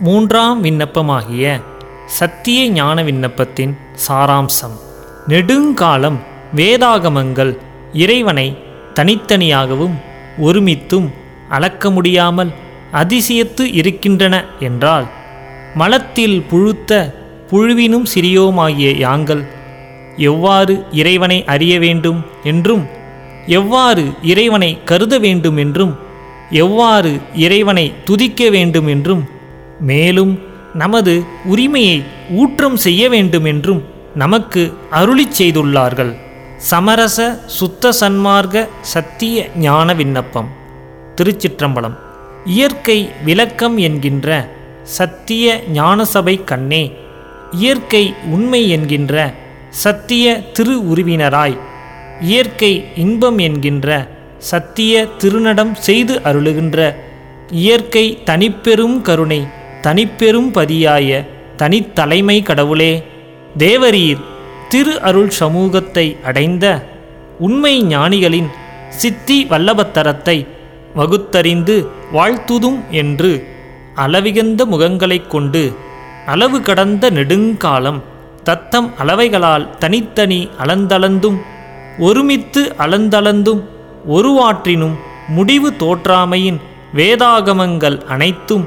மூன்றாம் விண்ணப்பமாகிய சத்திய ஞான விண்ணப்பத்தின் சாராம்சம். நெடுங்காலம் வேதாகமங்கள் இறைவனை தனித்தனியாகவும் ஒருமித்தும் அளக்க முடியாமல் அதிசயத்து இருக்கின்றன என்றால் மலத்தில் புழுத்த புழுவினும் சிறியோமாகிய யாங்கள் எவ்வாறு இறைவனை அறிய வேண்டும் என்றும் எவ்வாறு இறைவனை கருத வேண்டும் என்றும் எவ்வாறு இறைவனை துதிக்க வேண்டும் என்றும் மேலும் நமது உரிமையை ஊற்றம் செய்ய வேண்டும் என்றும் நமக்கு அருளிச் செய்துள்ளார்கள். சமரச சுத்த சன்மார்க்க சத்திய ஞான விண்ணப்பம். திருச்சிற்றம்பலம். இயற்கை விளக்கம் என்கின்ற சத்திய ஞானசபை கண்ணே இயற்கை உண்மை என்கின்ற சத்திய திரு உருவினராய் இயற்கை இன்பம் என்கின்ற சத்திய திருநடம் செய்து அருளுகின்ற இயற்கை தனிப்பெரும் கருணை தனிப்பெரும் பதியாய தனித்தலைமை கடவுளே தேவரீர் திரு அருள் சமூகத்தை அடைந்த உண்மை ஞானிகளின் சித்தி வல்லபத்தரத்தை வகுத்தறிந்து வாழ்த்துதும் என்று அளவிகந்த முகங்களைக் கொண்டு அளவு கடந்த நெடுங்காலம் தத்தம் அளவைகளால் தனித்தனி அளந்தளந்தும் ஒருமித்து அளந்தளந்தும் ஒருவாற்றினும் முடிவு தோற்றாமையின் வேதாகமங்கள் அனைத்தும்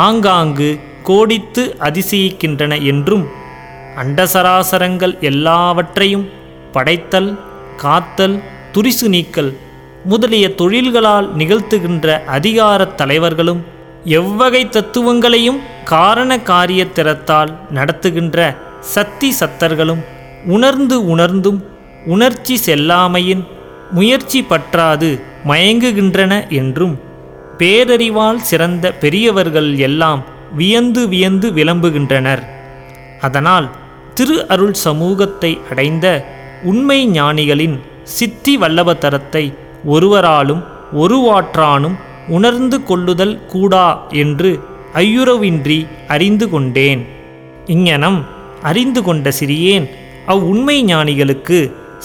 ஆங்காங்கு கோடித்து அதிசயிக்கின்றன என்றும் அண்டசராசரங்கள் எல்லாவற்றையும் படைத்தல் காத்தல் துரிசு நீக்கல் முதலிய தொழில்களால் நிகழ்த்துகின்ற அதிகாரத் தலைவர்களும் எவ்வகை தத்துவங்களையும் காரண காரியத்திறத்தால் நடத்துகின்ற சக்தி சத்தர்களும் உணர்ந்து உணர்ந்தும் உணர்ச்சி செல்லாமையின் முயற்சி பற்றாது மயங்குகின்றன என்றும் பேரறிவால் சிறந்த பெரியவர்கள் எல்லாம் வியந்து வியந்து விளம்புகின்றனர். அதனால் திரு அருள் சமூகத்தை அடைந்த உண்மை ஞானிகளின் சித்தி வல்லபத்தரத்தை ஒருவராலும் ஒருவாற்றானும் உணர்ந்து கொள்ளுதல் கூடா என்று ஐயுறவின்றி அறிந்து கொண்டேன். இங்ஙனம் அறிந்து கொண்ட சிறியேன் அவ்வுண்மை ஞானிகளுக்கு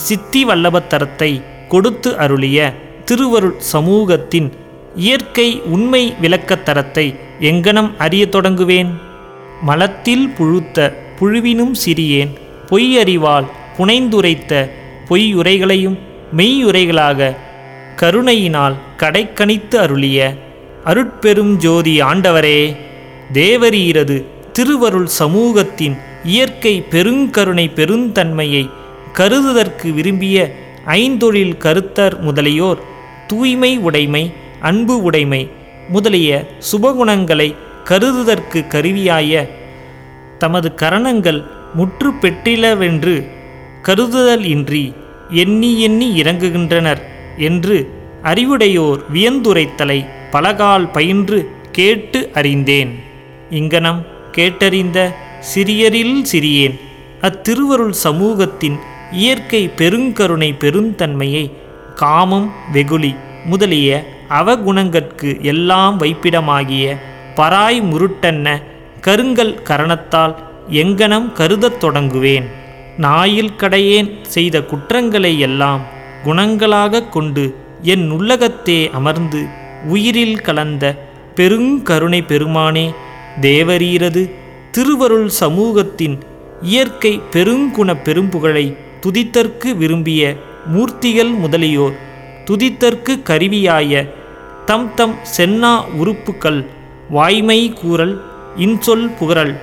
சித்தி வல்லபத்தரத்தை கொடுத்து அருளிய திருவருள் சமூகத்தின் இயற்கை உண்மை விளக்கத்தரத்தை எங்கனம் அறியத் தொடங்குவேன்? மலத்தில் புழுத்த புழுவினும் சிறியேன் பொய்யறிவால் புனைந்துரைத்த பொய்யுரைகளையும் மெய்யுரைகளாக கருணையினால் கடைக்கணித்து அருளிய அருட்பெரும் ஜோதி ஆண்டவரே தேவரீரது திருவருள் சமூகத்தின் இயற்கை பெருங்கருணை பெருந்தன்மையை கருதுதற்கு விரும்பிய ஐந்தொழில் கருத்தர் முதலியோர் தூய்மை உடைமை அன்பு உடைமை முதலிய சுபகுணங்களை கருதுதற்கு கருவியாய தமது கரணங்கள் முற்று பெற்றிலவென்று கருதுதல் இன்றி எண்ணி எண்ணி இறங்குகின்றனர் என்று அறிவுடையோர் வியந்துரைத்தலை பலகால் பயின்று கேட்டு அறிந்தேன். இங்கனம் கேட்டறிந்த சிறியரில் சிறியேன். அத்திருவருள் சமூகத்தின் இயற்கை பெருங்கருணை பெருந்தன்மையை காமம் வெகுளி முதலிய அவகுணங்கட்கு எல்லாம் வைப்பிடமாகிய பராய் முருட்டென்ன கருங்கல் கரணத்தால் எங்கனம் கருதத் தொடங்குவேன். நாயில் கடையேன் செய்த குற்றங்களை எல்லாம் குணங்களாகக் கொண்டு என் உள்ளகத்தே அமர்ந்து உயிரில் கலந்த பெருங்கருணை பெருமானே தேவரீரது திருவருள் சமூகத்தின் இயற்கை பெருங்குண பெரும்புகழை துதித்தற்கு விரும்பிய மூர்த்திகள் முதலியோர் துதித்தற்கு கருவியாய தம் தம் சென்னா உறுப்புக்கள் வாய்மை கூறல் இன்சொல் புகழல்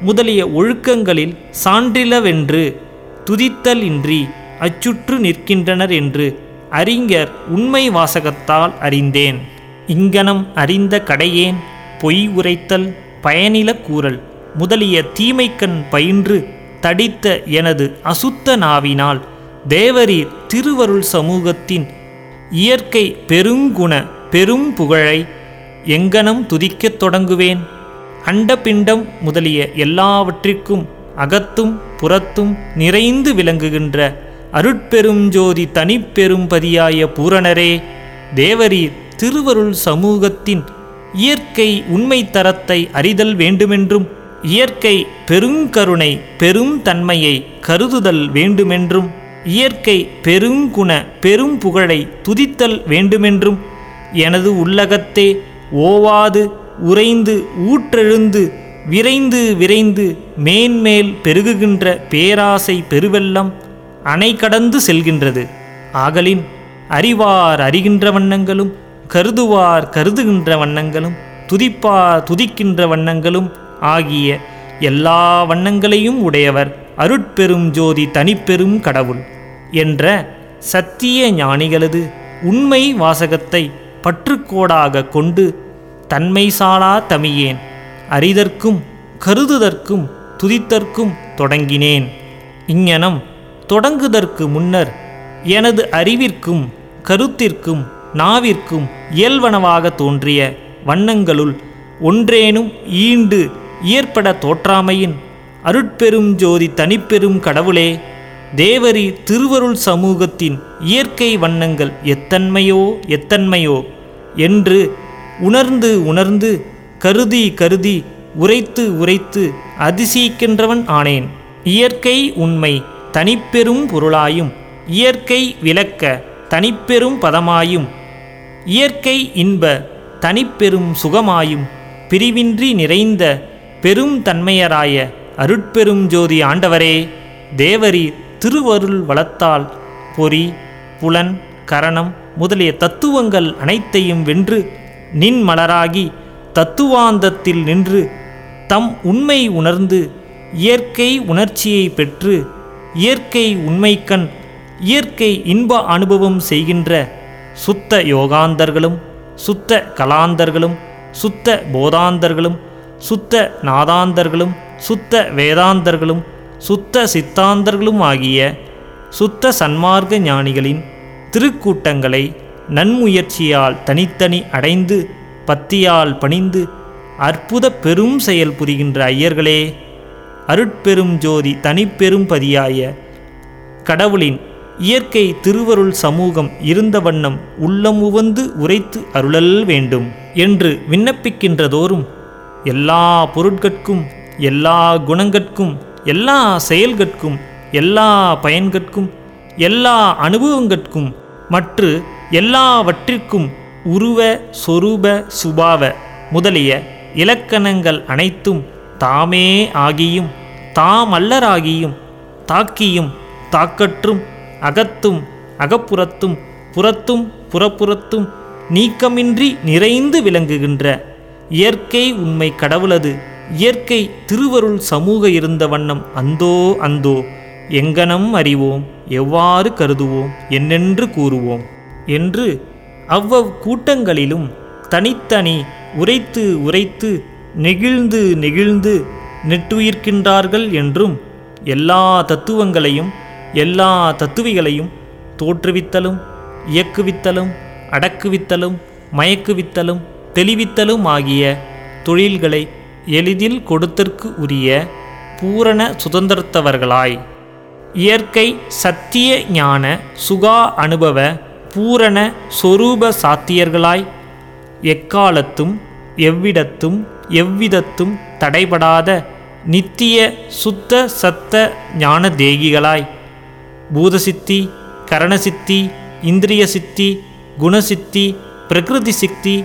முதலிய ஒழுக்கங்களில் சான்றிலவென்று துதித்தல் இன்றி அச்சுற்று நிற்கின்றனர் என்று அறிஞர் உண்மை வாசகத்தால் அறிந்தேன். இங்கனம் அறிந்த கடையேன் பொய் உரைத்தல் பயனில கூறல் முதலிய தீமைக்கண் பயின்று தடித்த எனது அசுத்த நாவினால் தேவரீர் திருவருள் சமூகத்தின் இயற்கை பெருங்குண பெரும் புகழை எங்கனம் துதிக்கத் தொடங்குவேன். அண்டபிண்டம் முதலிய எல்லாவற்றிற்கும் அகத்தும் புறத்தும் நிறைந்து விளங்குகின்ற அருட்பெருஞ்சோதி தனிப்பெரும்பதியாய பூரணரே தேவரீர் திருவருள் சமூகத்தின் இயற்கை உண்மை தரத்தை அறிதல் வேண்டுமென்றும் இயற்கை பெருங்கருணை பெரும் தன்மையை கருதுதல் வேண்டுமென்றும் இயற்கை பெருங்குண பெரும் புகழை துதித்தல் வேண்டுமென்றும் எனது உள்ளகத்தே ஓவாது உறைந்து ஊற்றெழுந்து விரைந்து விரைந்து மேன்மேல் பெருகுகின்ற பேராசை பெருவெல்லம் அணை கடந்து செல்கின்றது. ஆகலின் அறிவார் அறிகின்ற வண்ணங்களும் கருதுவார் கருதுகின்ற வண்ணங்களும் துதிப்பார் துதிக்கின்ற வண்ணங்களும் ஆகிய எல்லா வண்ணங்களையும் உடையவர். அருட்பெரும் ஜோதி தனிப்பெரும் கடவுள் என்ற சத்திய ஞானிகளது உண்மை வாசகத்தை பற்றுக்கோடாக கொண்டு தன்மை சாலா தமியேன். அறிதற்கும் கருதுதற்கும் துதித்தற்கும் தொடங்கினேன். இங்ஙனம் தொடங்குதற்கு முன்னர் எனது அறிவிற்கும் கருத்திற்கும் நாவிற்கும் இயல்வனவாக தோன்றிய வண்ணங்களுள் ஒன்றேனும் ஈண்டு இயற்பட தோற்றாமையின் அருட்பெரும் ஜோதி தனிப்பெரும் கடவுளே தேவரி திருவருள் சமூகத்தின் இயற்கை வண்ணங்கள் எத்தன்மையோ எத்தன்மையோ? என்று உணர்ந்து உணர்ந்து கருதி கருதி உரைத்து உரைத்து அதிசயிக்கின்றவன் ஆனேன். இயற்கை உண்மை தனிப்பெரும் பொருளாயும் இயற்கை விளக்க தனிப்பெரும் பதமாயும் இயற்கை இன்ப தனிப்பெரும் சுகமாயும் பிரிவின்றி நிறைந்த பெரும் தன்மையராய அருட்பெரும் ஜோதி ஆண்டவரே தேவரி திருவருள் வளத்தால் பொறி புலன் கரணம் முதலிய தத்துவங்கள் அனைத்தையும் வென்று நின் மலராகி தத்துவாந்தத்தில் நின்று தம் உண்மை உணர்ந்து இயற்கை உணர்ச்சியை பெற்று இயற்கை உண்மைக்கண் இயற்கை இன்ப அனுபவம் செய்கின்ற சுத்த யோகாந்தர்களும் சுத்த கலாந்தர்களும் சுத்த போதாந்தர்களும் சுத்த நாதாந்தர்களும் சுத்த வேதாந்தர்களும் சுத்த சித்தாந்தர்களும் ஆகிய சுத்த சன்மார்க்க ஞானிகளின் திருக்கூட்டங்களை நன்முயற்சியால் தனித்தனி அடைந்து பத்தியால் பணிந்து அற்புத பெரும் செயல் புரிகின்ற ஐயர்களே அருட்பெரும் ஜோதி தனிப்பெரும் பதியாய கடவுளின் இயற்கை திருவருள் சமூகம் இருந்த வண்ணம் உள்ளம் உவந்து உரைத்து அருளல் வேண்டும் என்று விண்ணப்பிக்கின்றதோறும் எல்லா பொருட்கட்கும் எல்லா குணங்கட்கும் எல்லா செயல்கட்கும் எல்லா பயன்கட்கும் எல்லா அனுபவங்கட்கும் மற்று எல்லாவற்றிற்கும் உருவ சொரூப சுபாவ முதலிய இலக்கணங்கள் அனைத்தும் தாமே ஆகியும் தாமல்லராகியும் தாக்கியும் தாக்கற்றும் அகத்தும் அகப்புறத்தும் புறத்தும் புறப்புறத்தும் நீக்கமின்றி நிறைந்து விளங்குகின்ற இயற்கை உண்மை கடவுளது இயற்கை திருவருள் சமூக இருந்த வண்ணம் அந்தோ அந்தோ. எங்கனம் அறிவோம் எவ்வாறு கருதுவோம் என்னென்று கூறுவோம் என்று அவ்வவ் கூட்டங்களிலும் தனித்தனி உரைத்து உரைத்து நெகிழ்ந்து நெகிழ்ந்து நெட்டுயிர்க்கின்றார்கள் என்றும் எல்லா தத்துவங்களையும் எல்லா தத்துவிகளையும் தோற்றுவித்தலும் இயக்குவித்தலும் அடக்குவித்தலும் மயக்குவித்தலும் தெளிவித்தலும் ஆகிய தொழில்களை எளிதில் கொடுத்தற்கு உரிய பூரண சுதந்திரத்தவர்களாய். இயற்கை சத்திய ஞான சுகா அனுபவ பூரண சொரூப சாத்தியர்களாய் எக்காலத்தும் எவ்விடத்தும் எவ்விதத்தும் தடைபடாத நித்திய சுத்த சத்த ஞான தேகிகளாய் பூதசித்தி கரணசித்தி இந்திரிய சித்தி குணசித்தி பிரகிருதி சித்தி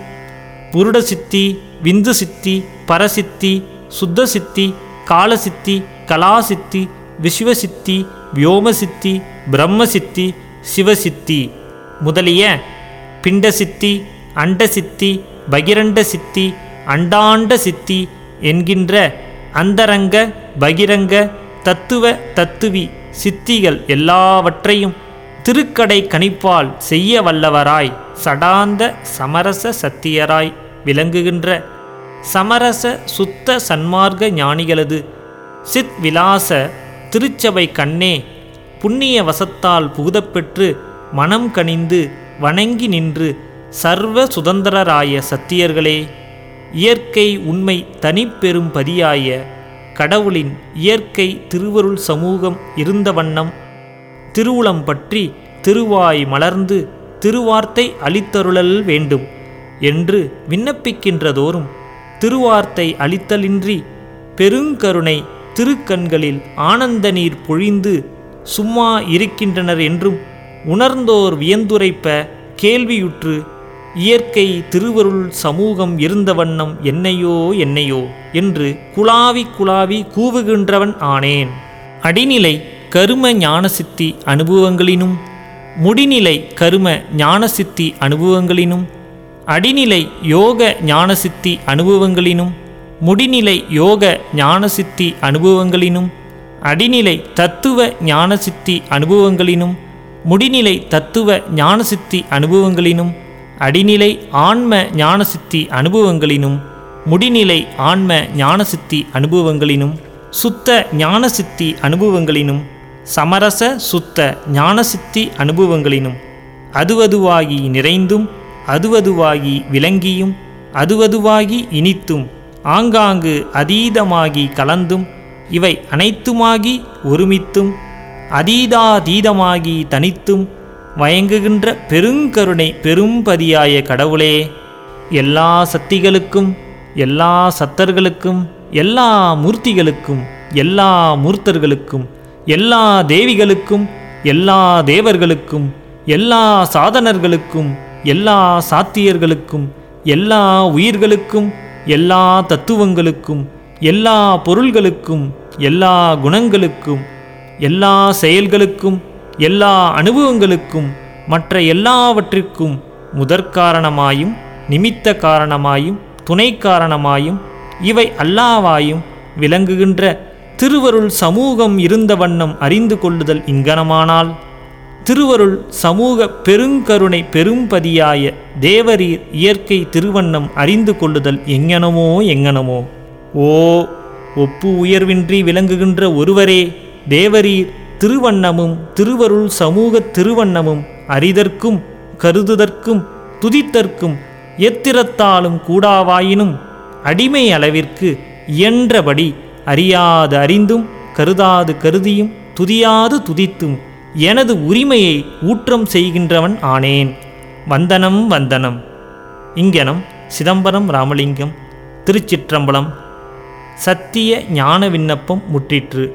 புருட சித்தி விந்து சித்தி பரசித்தி சுத்த சித்தி காலசித்தி கலாசித்தி விஸ்வசித்தி வியோமசித்தி பிரம்மசித்தி சிவசித்தி முதலிய பிண்டசித்தி அண்டசித்தி பகிரண்ட சித்தி அண்டாண்ட சித்தி என்கின்ற அந்தரங்க பகிரங்க தத்துவ தத்துவி சித்திகள் எல்லாவற்றையும் திருக்கடை கணிப்பால் செய்ய வல்லவராய் சடாந்த சமரச சத்தியராய் விளங்குகின்ற சமரச சுத்த சன்மார்க்க ஞானிகளது சித் விலாச திருச்சபை கண்ணே புண்ணிய வசத்தால் புகுதப்பெற்று மனம் கனிந்து வணங்கி நின்று சர்வ சுதந்திரராய சத்தியர்களே இயற்கை உண்மை தனிப்பெரும் பதியாய கடவுளின் இயற்கை திருவருள் சமூகம் இருந்த வண்ணம் திருவுளம் பற்றி திருவாய் மலர்ந்து திருவார்த்தை அளித்தருளல் வேண்டும் என்று விண்ணப்பிக்கின்றதோறும் திருவார்த்தை அளித்தலின்றி பெருங்கருணை திருக்கண்களில் ஆனந்த நீர் பொழிந்து சும்மா இருக்கின்றனர் என்றும் உணர்ந்தோர் வியந்துரைப்ப கேள்வியுற்று இயற்கை திருவருள் சமூகம் இருந்த வண்ணம் என்னையோ என்னையோ என்று குழாவி குழாவி கூவுகின்றவன் ஆனேன். அடிநிலை கரும ஞானசித்தி அனுபவங்களினும் முடிநிலை கரும ஞானசித்தி அனுபவங்களினும் அடிநிலை யோக ஞானசித்தி அனுபவங்களினும் முடிநிலை யோக ஞானசித்தி அனுபவங்களினும் அடிநிலை தத்துவ ஞானசித்தி அனுபவங்களினும் முடிநிலை தத்துவ ஞானசித்தி அனுபவங்களினும் அடிநிலை ஆன்ம ஞானசித்தி அனுபவங்களினும் முடிநிலை ஆன்ம ஞானசித்தி அனுபவங்களினும் சுத்த ஞானசித்தி அனுபவங்களினும் சமரச சுத்த ஞானசித்தி அனுபவங்களினும் அதுவதுவாகி நிறைந்தும் அதுவதுவாகி விளங்கியும் அதுவதுவாகி இனித்தும் ஆங்காங்கு அதீதமாகி கலந்தும் இவை அனைத்துமாகி ஒருமித்தும் அதீதாதீதமாகி தனித்தும் வயங்குகின்ற பெருங்கருணை பெரும்பதியாய கடவுளே எல்லா சக்திகளுக்கும் எல்லா சத்தர்களுக்கும் எல்லா மூர்த்திகளுக்கும் எல்லா மூர்த்தர்களுக்கும் எல்லா தேவிகளுக்கும் எல்லா தேவர்களுக்கும் எல்லா சாதனர்களுக்கும் எல்லா சாத்தியர்களுக்கும் எல்லா உயிர்களுக்கும் எல்லா தத்துவங்களுக்கும் எல்லா பொருள்களுக்கும் எல்லா குணங்களுக்கும் எல்லா செயல்களுக்கும் எல்லா அனுபவங்களுக்கும் மற்ற எல்லாவற்றிற்கும் முதற்காரணமாயும் நிமித்த காரணமாயும் துணை காரணமாயும் இவை அல்லாவாயும் விளங்குகின்ற திருவருள் சமூகம் இருந்த வண்ணம் அறிந்து கொள்ளுதல் இங்கனமானால். திருவருள் சமூக பெருங்கருணை பெரும்பதியாய தேவரீர் இயற்கை திருவண்ணம் அறிந்து கொள்ளுதல் எங்கனமோ எங்கனமோ. ஓ ஒப்பு உயர்வின்றி விளங்குகின்ற ஒருவரே தேவரீர் திருவண்ணமும் திருவருள் சமூக திருவண்ணமும் அறிதற்கும் கருதுதற்கும் துதித்தற்கும் எத்திரத்தாலும் கூடாவாயினும் அடிமை அளவிற்கு இயன்றபடி அறியாது அறிந்தும் கருதாது கருதியும் துதியாது துதித்தும் எனது உரிமையை ஊற்றம் செய்கின்றவன் ஆனேன். வந்தனம் வந்தனம். இங்கனம் சிதம்பரம் ராமலிங்கம் திருச்சிற்றம்பலம் சத்திய ஞான விண்ணப்பம் முற்றிற்று.